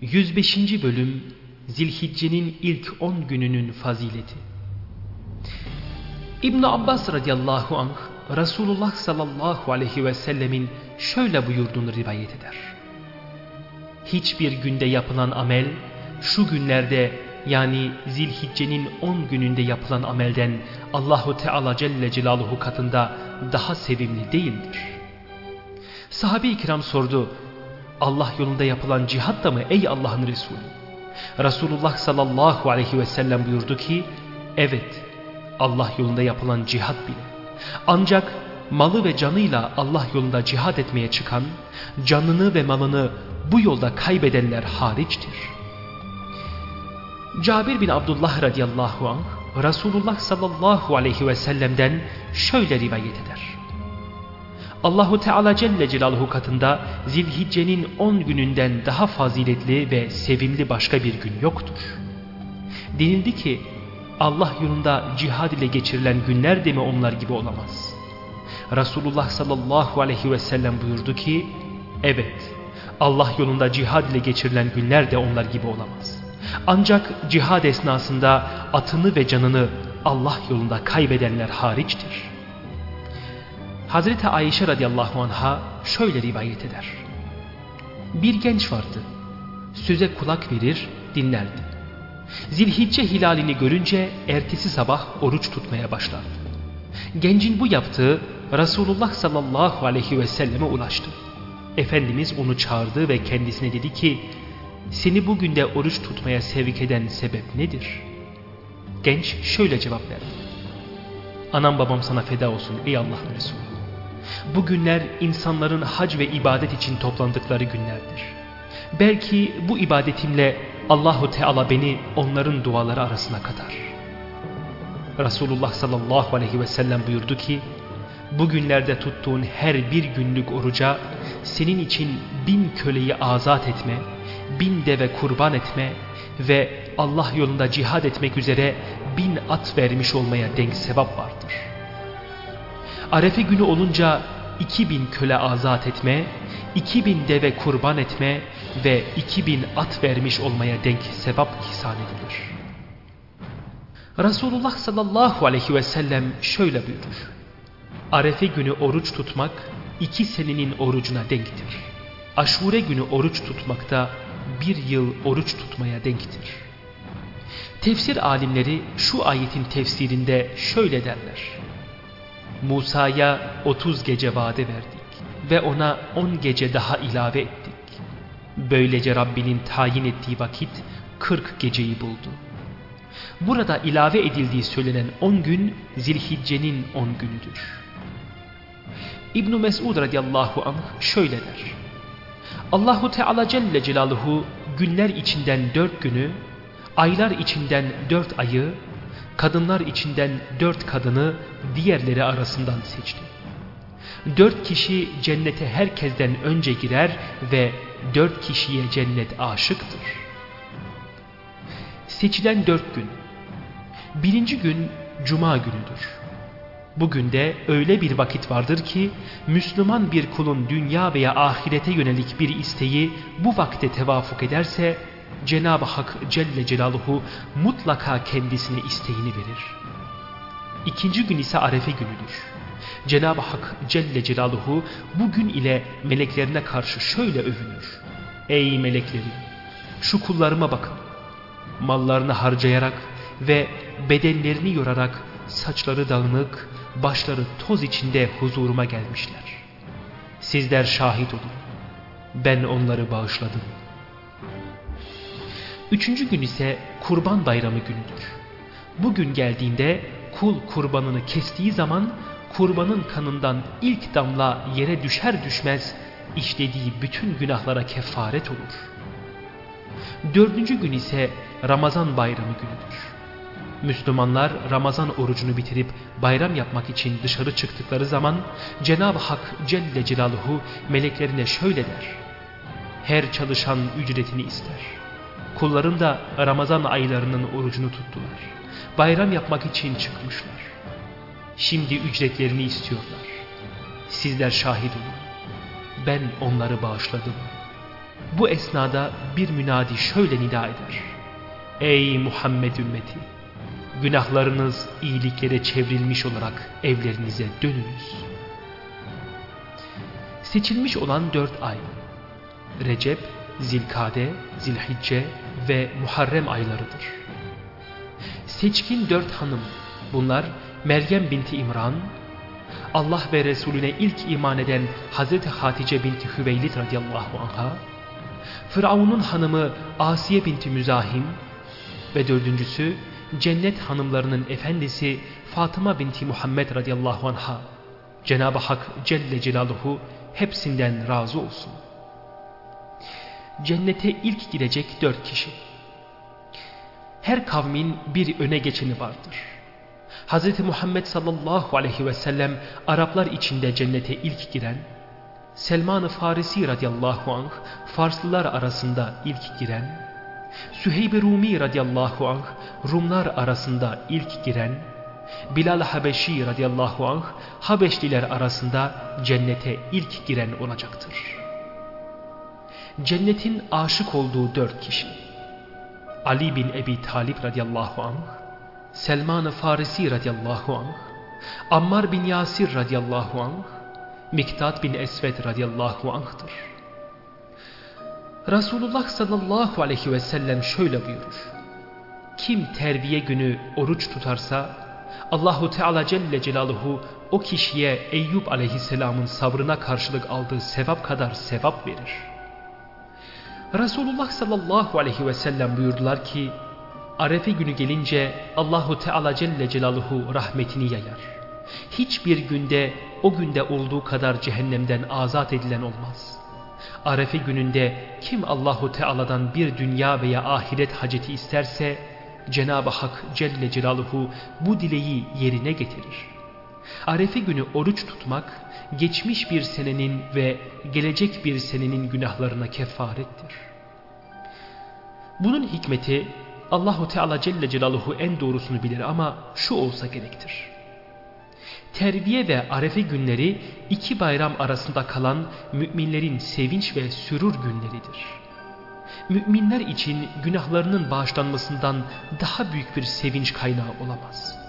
105. Bölüm Zilhicce'nin ilk 10 gününün fazileti ibn Abbas radıyallahu anh Resulullah sallallahu aleyhi ve sellemin şöyle buyurduğunu rivayet eder. Hiçbir günde yapılan amel şu günlerde yani Zilhicce'nin 10 gününde yapılan amelden Allahu Teala Celle Celaluhu katında daha sevimli değildir. Sahabe-i kiram sordu, Allah yolunda yapılan cihat da mı ey Allah'ın Resulü? Resulullah sallallahu aleyhi ve sellem buyurdu ki, evet Allah yolunda yapılan cihat bile. Ancak malı ve canıyla Allah yolunda cihat etmeye çıkan, canını ve malını bu yolda kaybedenler hariçtir. Cabir bin Abdullah radıyallahu anh, Resulullah sallallahu aleyhi ve sellem'den şöyle rivayet eder. Allahu Teala Celle Celaluhu katında Zilhicce'nin 10 gününden daha faziletli ve sevimli başka bir gün yoktur. Denildi ki Allah yolunda cihad ile geçirilen günler de mi onlar gibi olamaz? Resulullah sallallahu aleyhi ve sellem buyurdu ki evet Allah yolunda cihad ile geçirilen günler de onlar gibi olamaz. Ancak cihad esnasında atını ve canını Allah yolunda kaybedenler hariçtir. Hazreti Ayşe radıyallahu anha şöyle rivayet eder. Bir genç vardı. Söze kulak verir, dinlerdi. Zilhicce hilalini görünce ertesi sabah oruç tutmaya başlardı. Gencin bu yaptığı Resulullah sallallahu aleyhi ve selleme ulaştı. Efendimiz onu çağırdı ve kendisine dedi ki seni bugün de oruç tutmaya sevk eden sebep nedir? Genç şöyle cevap verdi. Anam babam sana feda olsun ey Allah'ın Resulü. Bu günler insanların hac ve ibadet için toplandıkları günlerdir. Belki bu ibadetimle Allahu Teala beni onların duaları arasına katar. Resulullah sallallahu aleyhi ve sellem buyurdu ki, bugünlerde tuttuğun her bir günlük oruca senin için bin köleyi azat etme, bin deve kurban etme ve Allah yolunda cihad etmek üzere bin at vermiş olmaya denk sevap vardır. Arefe günü olunca iki bin köle azat etme, iki bin deve kurban etme ve iki bin at vermiş olmaya denk sevap ihsan edilir. Resulullah sallallahu aleyhi ve sellem şöyle buyurur. Arefe günü oruç tutmak iki senenin orucuna denktir. Aşure günü oruç tutmak da bir yıl oruç tutmaya denktir. Tefsir alimleri şu ayetin tefsirinde şöyle derler. Musa'ya 30 gece vade verdik ve ona 10 gece daha ilave ettik. Böylece Rabbinin tayin ettiği vakit 40 geceyi buldu. Burada ilave edildiği söylenen 10 gün Zilhicce'nin 10 günüdür. İbn Mesud radıyallahu anh şöyle der. Allahu Teala Celle Celaluhu günler içinden dört günü, aylar içinden dört ayı, kadınlar içinden dört kadını diğerleri arasından seçti. Dört kişi cennete herkesten önce girer ve dört kişiye cennet aşıktır. Seçilen dört gün. Birinci gün Cuma günüdür. Bugün de öyle bir vakit vardır ki Müslüman bir kulun dünya veya ahirete yönelik bir isteği bu vakte tevafuk ederse Cenab-ı Hak Celle Celaluhu mutlaka kendisine isteğini verir. İkinci gün ise Arefe günüdür. Cenab-ı Hak Celle Celaluhu bugün ile meleklerine karşı şöyle övünür. Ey meleklerim şu kullarıma bakın. Mallarını harcayarak ve bedenlerini yorarak saçları dağınık, başları toz içinde huzuruma gelmişler. Sizler şahit olun. Ben onları bağışladım. Üçüncü gün ise kurban bayramı günüdür. Bugün geldiğinde kul kurbanını kestiği zaman kurbanın kanından ilk damla yere düşer düşmez işlediği bütün günahlara kefaret olur. Dördüncü gün ise Ramazan bayramı günüdür. Müslümanlar Ramazan orucunu bitirip bayram yapmak için dışarı çıktıkları zaman Cenab-ı Hak Celle Celaluhu meleklerine şöyle der. Her çalışan ücretini ister. Kullarım da Ramazan aylarının orucunu tuttular. Bayram yapmak için çıkmışlar. Şimdi ücretlerini istiyorlar. Sizler şahit olun. Ben onları bağışladım. Bu esnada bir münadi şöyle nida eder. Ey Muhammed ümmeti! Günahlarınız iyiliklere çevrilmiş olarak evlerinize dönünüz. Seçilmiş olan dört ay. Recep, Zilkade, Zilhicce ve Muharrem aylarıdır. Seçkin dört hanım. Bunlar Meryem binti İmran, Allah ve Resulüne ilk iman eden Hazreti Hatice binti Hüveylid radıyallahu anha, Firavun'un hanımı Asiye binti Müzahim ve dördüncüsü cennet hanımlarının efendisi Fatıma binti Muhammed radıyallahu anha. Cenab-ı Hak Celle Celaluhu hepsinden razı olsun. Cennete ilk girecek dört kişi. Her kavmin bir öne geçeni vardır. Hz. Muhammed sallallahu aleyhi ve sellem Araplar içinde cennete ilk giren, Selman-ı Farisi radıyallahu anh Farslılar arasında ilk giren, Süheyb-i Rumi radıyallahu anh Rumlar arasında ilk giren, Bilal Habeşi radıyallahu anh Habeşliler arasında cennete ilk giren olacaktır. Cennetin aşık olduğu dört kişi. Ali bin Ebi Talip radıyallahu anh, Selman-ı Farisi radıyallahu anh, Ammar bin Yasir radıyallahu anh, Miktat bin Esved radıyallahu anh'tır. Resulullah sallallahu aleyhi ve sellem şöyle buyurur. Kim terbiye günü oruç tutarsa Allahu Teala Celle Celaluhu o kişiye Eyüp aleyhisselamın sabrına karşılık aldığı sevap kadar sevap verir. Resulullah sallallahu aleyhi ve sellem buyurdular ki Arefe günü gelince Allahu Teala Celle Celaluhu rahmetini yayar. Hiçbir günde o günde olduğu kadar cehennemden azat edilen olmaz. Arefe gününde kim Allahu Teala'dan bir dünya veya ahiret haceti isterse Cenab-ı Hak Celle Celaluhu bu dileği yerine getirir. Arefe günü oruç tutmak geçmiş bir senenin ve gelecek bir senenin günahlarına kefarettir. Bunun hikmeti Allahu Teala Celle Celaluhu en doğrusunu bilir ama şu olsa gerektir. Terbiye ve arefe günleri iki bayram arasında kalan müminlerin sevinç ve sürur günleridir. Müminler için günahlarının bağışlanmasından daha büyük bir sevinç kaynağı olamaz.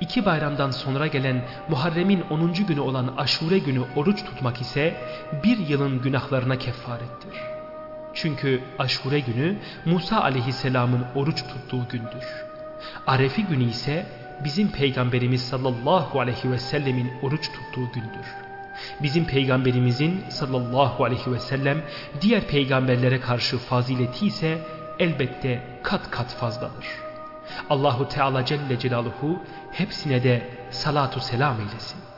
İki bayramdan sonra gelen Muharrem'in 10. günü olan aşure günü oruç tutmak ise bir yılın günahlarına kefarettir. Çünkü aşure günü Musa aleyhisselamın oruç tuttuğu gündür. Arefi günü ise bizim peygamberimiz sallallahu aleyhi ve sellemin oruç tuttuğu gündür. Bizim peygamberimizin sallallahu aleyhi ve sellem diğer peygamberlere karşı fazileti ise elbette kat kat fazladır. Allahu Teala Celle Celaluhu hepsine de salatu selam eylesin.